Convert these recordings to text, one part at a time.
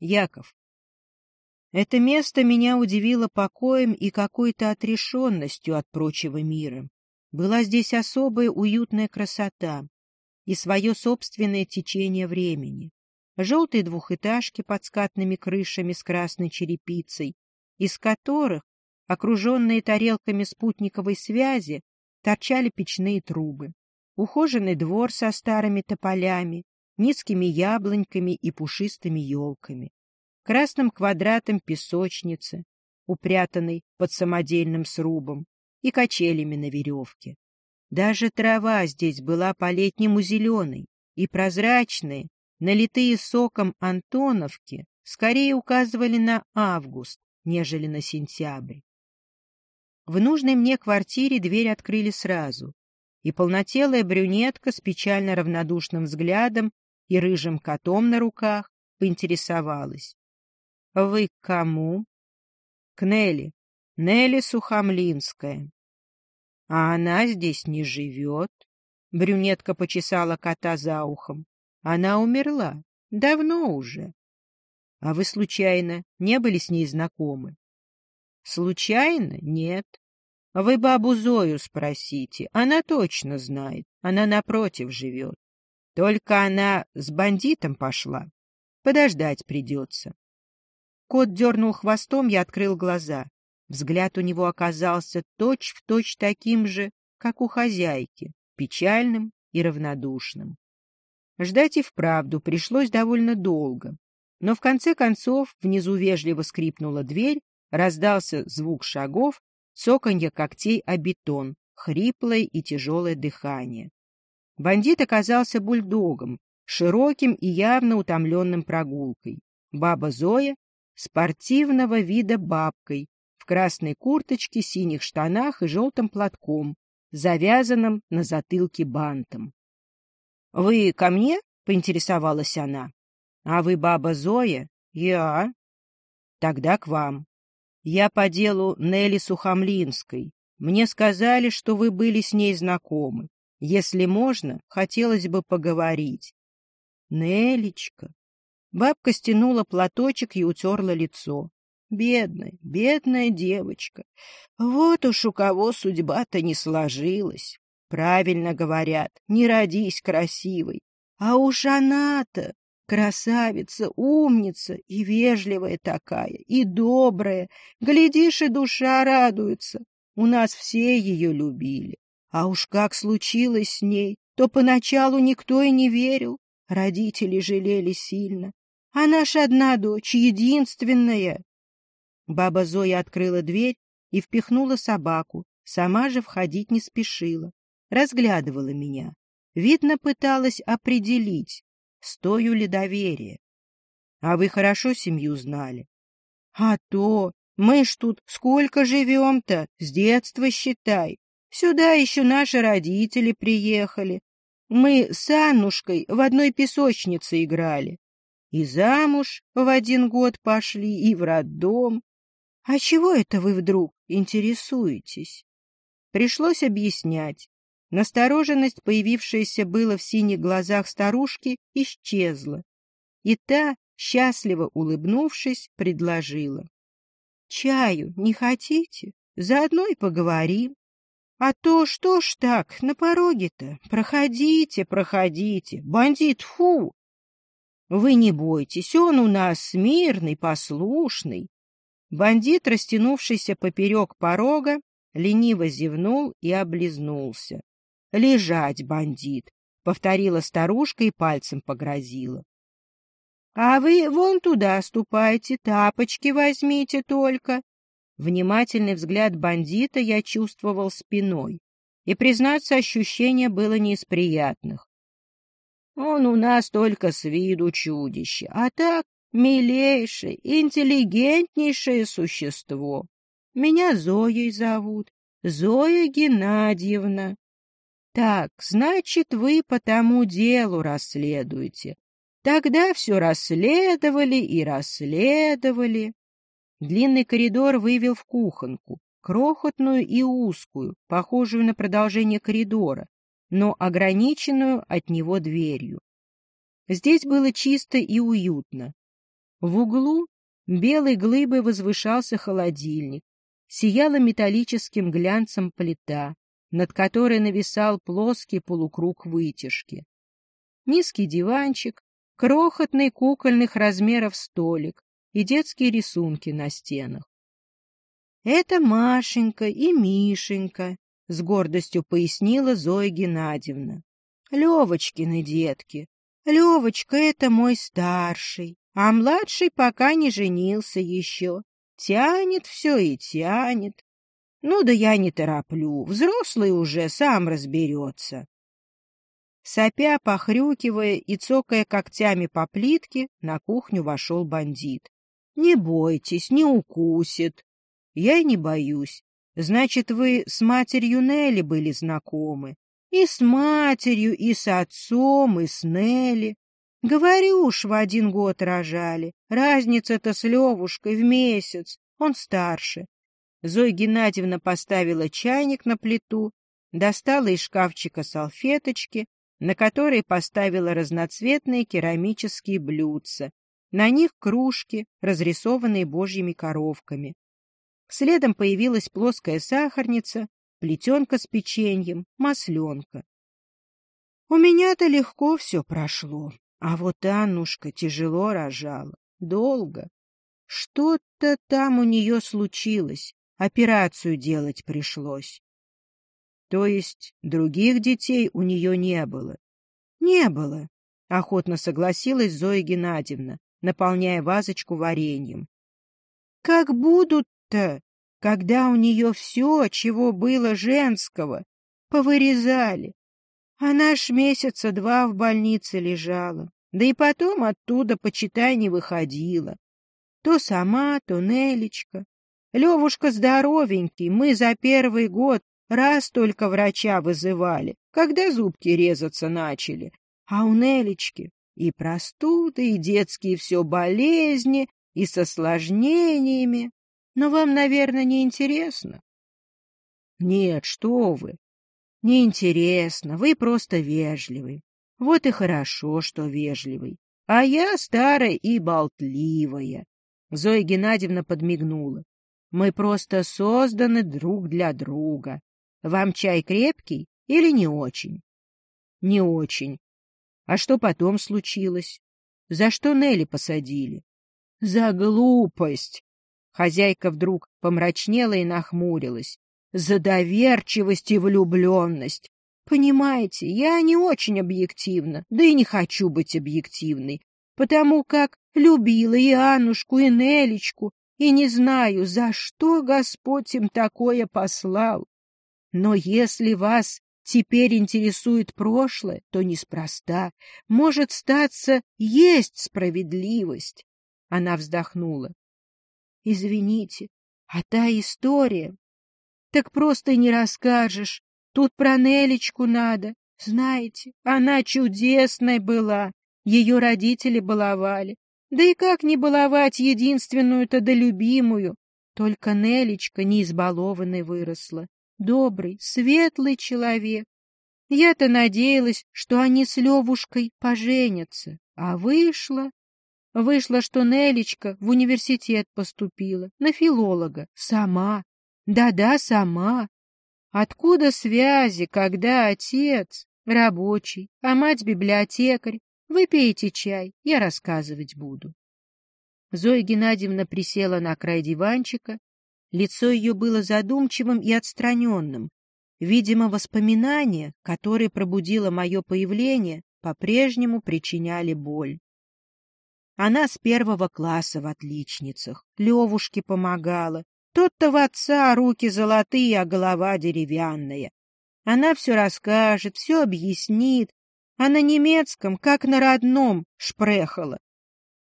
Яков. Это место меня удивило покоем и какой-то отрешенностью от прочего мира. Была здесь особая уютная красота и свое собственное течение времени. Желтые двухэтажки под скатными крышами с красной черепицей, из которых, окруженные тарелками спутниковой связи, торчали печные трубы. Ухоженный двор со старыми тополями, низкими яблоньками и пушистыми елками красным квадратом песочницы, упрятанной под самодельным срубом, и качелями на веревке. Даже трава здесь была по-летнему зеленой, и прозрачные, налитые соком антоновки, скорее указывали на август, нежели на сентябрь. В нужной мне квартире дверь открыли сразу, и полнотелая брюнетка с печально равнодушным взглядом и рыжим котом на руках поинтересовалась. — Вы к кому? — К Нелли. Нелли Сухомлинская. — А она здесь не живет. Брюнетка почесала кота за ухом. Она умерла. Давно уже. — А вы, случайно, не были с ней знакомы? — Случайно? Нет. Вы бабу Зою спросите. Она точно знает. Она напротив живет. Только она с бандитом пошла. Подождать придется. Кот дернул хвостом, я открыл глаза. Взгляд у него оказался точь-в-точь точь таким же, как у хозяйки, печальным и равнодушным. Ждать и вправду пришлось довольно долго. Но в конце концов внизу вежливо скрипнула дверь, раздался звук шагов, цоканье когтей о бетон, хриплое и тяжелое дыхание. Бандит оказался бульдогом, широким и явно утомленным прогулкой. Баба Зоя спортивного вида бабкой в красной курточке, синих штанах и желтым платком, завязанным на затылке бантом. — Вы ко мне? — поинтересовалась она. — А вы баба Зоя? — Я. — Тогда к вам. Я по делу Нелли Сухомлинской. Мне сказали, что вы были с ней знакомы. Если можно, хотелось бы поговорить. — Нелечка, Бабка стянула платочек и утерла лицо. Бедная, бедная девочка. Вот уж у кого судьба-то не сложилась. Правильно говорят, не родись красивой. А уж она-то красавица, умница и вежливая такая, и добрая. Глядишь, и душа радуется. У нас все ее любили. А уж как случилось с ней, то поначалу никто и не верил. Родители жалели сильно. А наша одна дочь, единственная. Баба Зоя открыла дверь и впихнула собаку, сама же входить не спешила. Разглядывала меня. Видно, пыталась определить, стою ли доверие. А вы хорошо семью знали? А то, мы ж тут сколько живем-то, с детства считай. Сюда еще наши родители приехали. Мы с Аннушкой в одной песочнице играли. И замуж в один год пошли, и в роддом. А чего это вы вдруг интересуетесь? Пришлось объяснять. Настороженность, появившаяся было в синих глазах старушки, исчезла. И та, счастливо улыбнувшись, предложила. — Чаю не хотите? Заодно и поговорим. А то что ж так, на пороге-то? Проходите, проходите. Бандит, фу! Вы не бойтесь, он у нас мирный, послушный. Бандит, растянувшийся поперек порога, лениво зевнул и облизнулся. — Лежать, бандит! — повторила старушка и пальцем погрозила. — А вы вон туда ступайте, тапочки возьмите только. Внимательный взгляд бандита я чувствовал спиной, и, признаться, ощущение было не из приятных. Он у нас только с виду чудище, а так милейшее, интеллигентнейшее существо. Меня Зоей зовут, Зоя Геннадьевна. Так, значит, вы по тому делу расследуете. Тогда все расследовали и расследовали. Длинный коридор вывел в кухонку, крохотную и узкую, похожую на продолжение коридора, но ограниченную от него дверью. Здесь было чисто и уютно. В углу белой глыбой возвышался холодильник, сияла металлическим глянцем плита, над которой нависал плоский полукруг вытяжки. Низкий диванчик, крохотный кукольных размеров столик и детские рисунки на стенах. «Это Машенька и Мишенька», — с гордостью пояснила Зоя Геннадьевна. «Левочкины детки. Левочка — это мой старший, а младший пока не женился еще. Тянет все и тянет. Ну да я не тороплю, взрослый уже сам разберется». Сопя, похрюкивая и цокая когтями по плитке, на кухню вошел бандит. — Не бойтесь, не укусит. Я и не боюсь. Значит, вы с матерью Нелли были знакомы. И с матерью, и с отцом, и с Нелли. Говорю уж, в один год рожали. Разница-то с Левушкой в месяц. Он старше. Зоя Геннадьевна поставила чайник на плиту, достала из шкафчика салфеточки, на которые поставила разноцветные керамические блюдца. На них кружки, разрисованные божьими коровками. Следом появилась плоская сахарница, плетенка с печеньем, масленка. У меня-то легко все прошло, а вот Аннушка тяжело рожала, долго. Что-то там у нее случилось, операцию делать пришлось. То есть других детей у нее не было? Не было, охотно согласилась Зоя Геннадьевна, наполняя вазочку вареньем. Как будут-то, когда у нее все, чего было женского, повырезали? Она ж месяца два в больнице лежала, да и потом оттуда, почитай, не выходила. То сама, то Нелечка. Левушка здоровенький, мы за первый год Раз только врача вызывали, когда зубки резаться начали. А у Нелечки и простуды, и детские все болезни, и с осложнениями. Но вам, наверное, не интересно. Нет, что вы. Не интересно, вы просто вежливый. Вот и хорошо, что вежливый. А я старая и болтливая. Зоя Геннадьевна подмигнула. Мы просто созданы друг для друга. Вам чай крепкий или не очень? Не очень. А что потом случилось? За что Нелли посадили? За глупость. Хозяйка вдруг помрачнела и нахмурилась. За доверчивость и влюбленность. Понимаете, я не очень объективна, да и не хочу быть объективной, потому как любила и Аннушку, и Нелечку, и не знаю, за что Господь им такое послал. Но если вас теперь интересует прошлое, то неспроста. Может статься, есть справедливость. Она вздохнула. Извините, а та история? Так просто не расскажешь. Тут про Нелечку надо. Знаете, она чудесная была. Ее родители баловали. Да и как не баловать единственную-то да любимую? Только Нелечка не избалованной выросла добрый, светлый человек. Я-то надеялась, что они с Левушкой поженятся, а вышло... Вышло, что Нелечка в университет поступила, на филолога, сама. Да-да, сама. Откуда связи, когда отец рабочий, а мать библиотекарь? Вы пейте чай, я рассказывать буду. Зоя Геннадьевна присела на край диванчика Лицо ее было задумчивым и отстраненным. Видимо, воспоминания, которые пробудило мое появление, по-прежнему причиняли боль. Она с первого класса в отличницах, Левушке помогала. Тот-то в отца руки золотые, а голова деревянная. Она все расскажет, все объяснит, а на немецком, как на родном, шпрехала.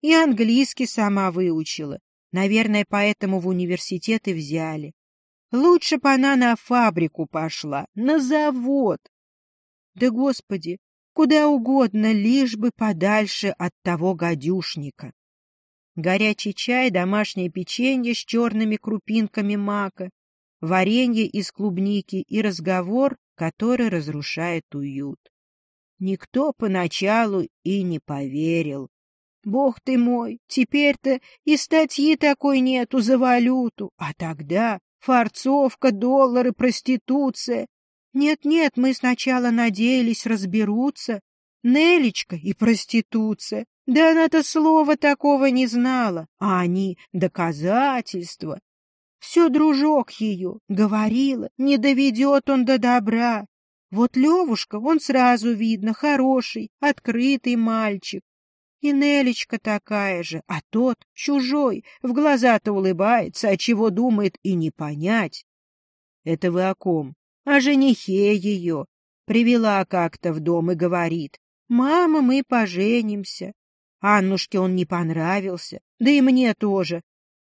И английский сама выучила, Наверное, поэтому в университет и взяли. Лучше бы она на фабрику пошла, на завод. Да, Господи, куда угодно, лишь бы подальше от того гадюшника. Горячий чай, домашнее печенье с черными крупинками мака, варенье из клубники и разговор, который разрушает уют. Никто поначалу и не поверил. Бог ты мой, теперь-то и статьи такой нету за валюту, а тогда фарцовка, доллары, проституция. Нет-нет, мы сначала надеялись разберутся. Нелечка и проституция. Да она-то слова такого не знала, а они — доказательства. Все дружок ее говорила, не доведет он до добра. Вот Левушка, он сразу видно, хороший, открытый мальчик. И Нелечка такая же, а тот, чужой, в глаза-то улыбается, а чего думает и не понять. Это вы о ком? О женихе ее. Привела как-то в дом и говорит, «Мама, мы поженимся». Аннушке он не понравился, да и мне тоже.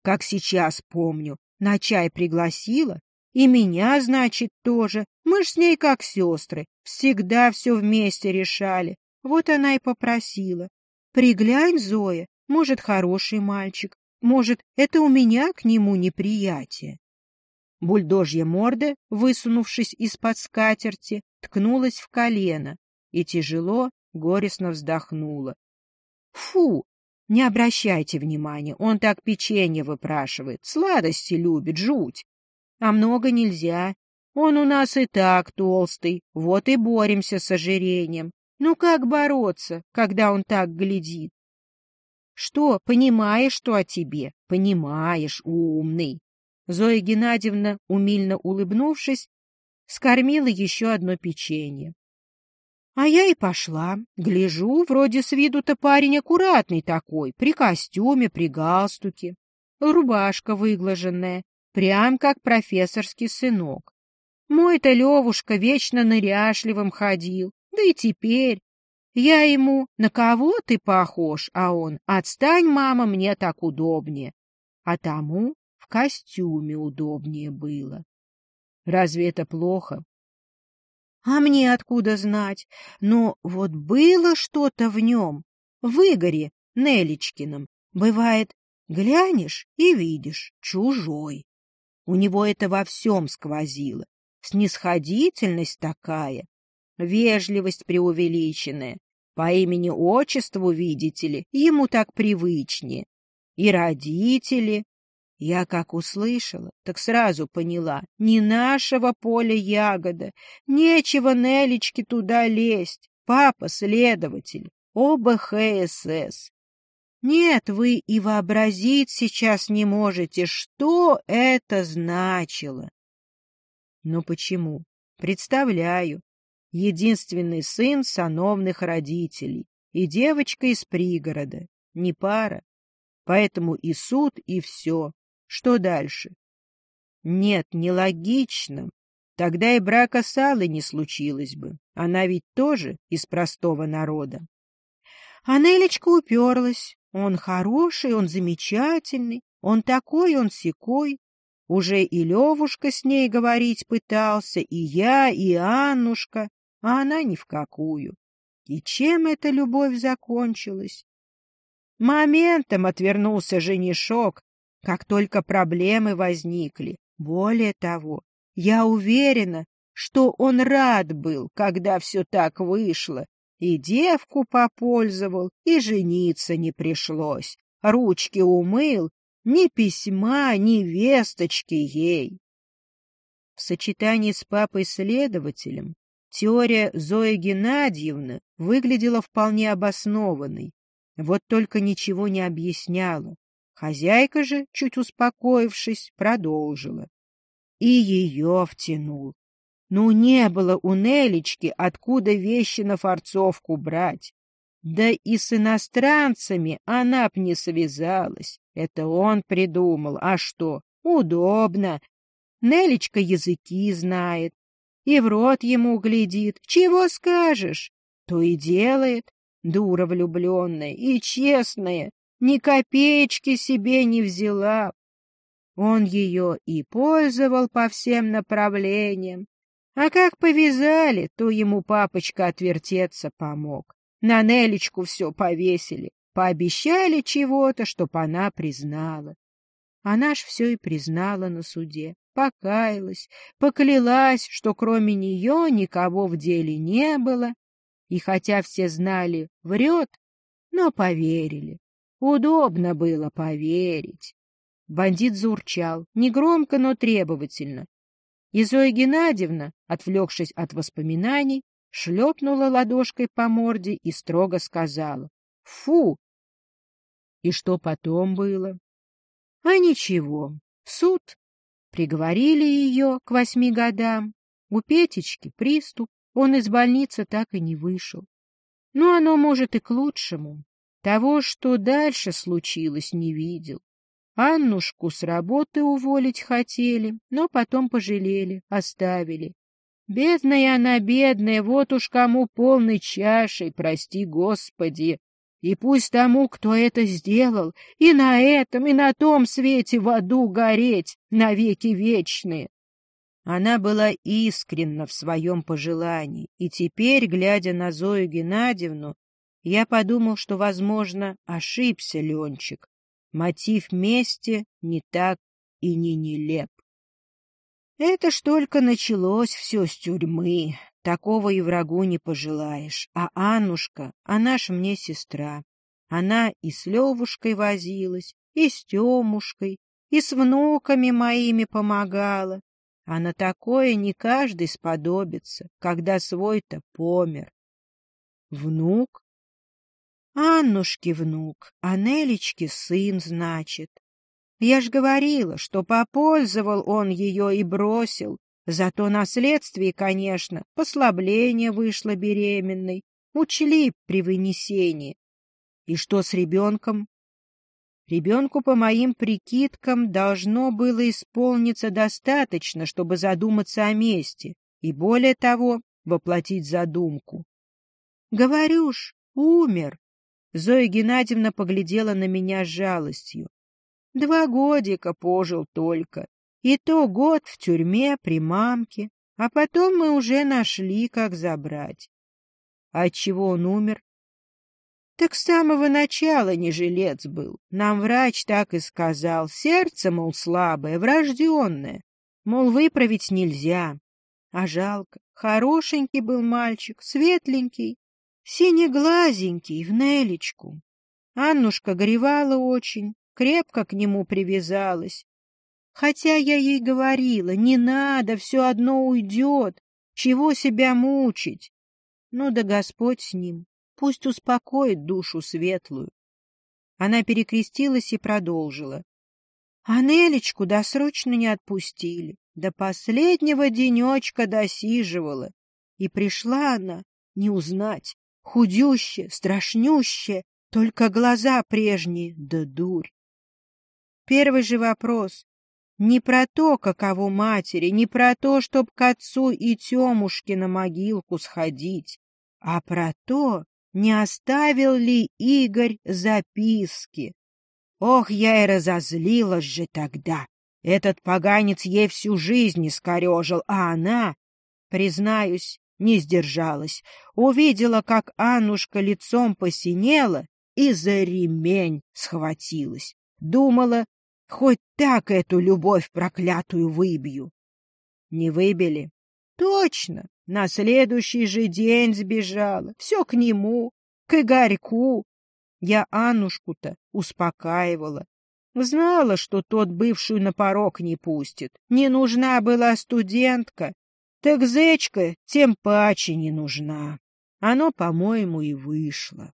Как сейчас помню, на чай пригласила, и меня, значит, тоже. Мы ж с ней как сестры, всегда все вместе решали. Вот она и попросила. Приглянь, Зоя, может, хороший мальчик, может, это у меня к нему неприятие. Бульдожья морда, высунувшись из-под скатерти, ткнулась в колено и тяжело, горестно вздохнула. Фу! Не обращайте внимания, он так печенье выпрашивает, сладости любит, жуть. А много нельзя. Он у нас и так толстый, вот и боремся с ожирением. Ну как бороться, когда он так глядит? Что, понимаешь, что о тебе? Понимаешь, умный. Зоя Геннадьевна, умильно улыбнувшись, скормила еще одно печенье. А я и пошла. Гляжу, вроде с виду-то парень аккуратный такой, при костюме, при галстуке. Рубашка выглаженная, прям как профессорский сынок. Мой-то Левушка вечно ныряшливым ходил, да и теперь. Я ему, на кого ты похож, а он, отстань, мама, мне так удобнее. А тому в костюме удобнее было. Разве это плохо? А мне откуда знать? Но вот было что-то в нем, в Игоре Нелечкином. Бывает, глянешь и видишь, чужой. У него это во всем сквозило. Снисходительность такая, вежливость преувеличенная. По имени-отчеству, видите ли, ему так привычнее. И родители. Я как услышала, так сразу поняла, не нашего поля ягода, нечего Нелечке туда лезть. Папа следователь, оба ХСС. Нет, вы и вообразить сейчас не можете, что это значило. Но почему? Представляю единственный сын сановных родителей и девочка из пригорода, не пара. Поэтому и суд, и все. Что дальше? Нет, нелогично. Тогда и брака с Аллой не случилось бы. Она ведь тоже из простого народа. А Нелечка уперлась. Он хороший, он замечательный, он такой, он секой. Уже и Левушка с ней говорить пытался, и я, и Аннушка а она ни в какую. И чем эта любовь закончилась? Моментом отвернулся женишок, как только проблемы возникли. Более того, я уверена, что он рад был, когда все так вышло, и девку попользовал, и жениться не пришлось. Ручки умыл, ни письма, ни весточки ей. В сочетании с папой-следователем Теория Зои Геннадьевны выглядела вполне обоснованной, вот только ничего не объясняла. Хозяйка же, чуть успокоившись, продолжила. И ее втянул. Ну, не было у Нелечки, откуда вещи на форцовку брать. Да и с иностранцами она б не связалась. Это он придумал. А что? Удобно. Нелечка языки знает, и в рот ему глядит. Чего скажешь? То и делает. Дура влюбленная и честная, ни копеечки себе не взяла. Он ее и пользовал по всем направлениям. А как повязали, то ему папочка отвертеться помог. На Нелечку все повесили, пообещали чего-то, чтоб она признала. Она ж все и признала на суде покаялась, поклялась, что кроме нее никого в деле не было, и хотя все знали, врет, но поверили. Удобно было поверить. Бандит заурчал, негромко, но требовательно. И Зоя Геннадьевна, отвлекшись от воспоминаний, шлепнула ладошкой по морде и строго сказала «Фу!» И что потом было? А ничего, суд. Приговорили ее к восьми годам. У Петечки приступ, он из больницы так и не вышел. Но оно, может, и к лучшему. Того, что дальше случилось, не видел. Аннушку с работы уволить хотели, но потом пожалели, оставили. Бедная она, бедная, вот уж кому полной чашей, прости Господи. И пусть тому, кто это сделал, и на этом, и на том свете в аду гореть навеки вечные. Она была искренна в своем пожелании, и теперь, глядя на Зою Геннадьевну, я подумал, что, возможно, ошибся Ленчик. Мотив мести не так и не нелеп. Это ж только началось все с тюрьмы. Такого и врагу не пожелаешь. А Аннушка, она ж мне сестра. Она и с Левушкой возилась, и с Темушкой, и с внуками моими помогала. А на такое не каждый сподобится, когда свой-то помер. Внук? Аннушки внук, а Нелечки сын, значит. Я ж говорила, что попользовал он ее и бросил. Зато на следствии, конечно, послабление вышло беременной. Учли при вынесении. И что с ребенком? Ребенку, по моим прикидкам, должно было исполниться достаточно, чтобы задуматься о месте, и, более того, воплотить задумку. Говорю ж, умер. Зоя Геннадьевна поглядела на меня с жалостью. Два годика пожил только. И то год в тюрьме при мамке, а потом мы уже нашли, как забрать. Отчего он умер? Так с самого начала не жилец был. Нам врач так и сказал. Сердце, мол, слабое, врожденное. Мол, выправить нельзя. А жалко. Хорошенький был мальчик, светленький, синеглазенький, в Нелечку. Аннушка горевала очень, крепко к нему привязалась. Хотя я ей говорила, не надо, все одно уйдет, чего себя мучить. Ну да Господь с ним, пусть успокоит душу светлую. Она перекрестилась и продолжила. А Нелечку досрочно не отпустили, до последнего денечка досиживала. И пришла она, не узнать, худющая, страшнющая, только глаза прежние, да дурь. Первый же вопрос. Не про то, каково матери, не про то, чтоб к отцу и Темушке на могилку сходить, а про то, не оставил ли Игорь записки. Ох, я и разозлилась же тогда. Этот поганец ей всю жизнь искорежил, а она, признаюсь, не сдержалась. Увидела, как Аннушка лицом посинела и за ремень схватилась. Думала, Хоть так эту любовь проклятую выбью. Не выбили? Точно. На следующий же день сбежала. Все к нему, к Игорьку. Я Аннушку-то успокаивала. Знала, что тот бывшую на порог не пустит. Не нужна была студентка. Так зечка тем паче не нужна. Оно, по-моему, и вышло.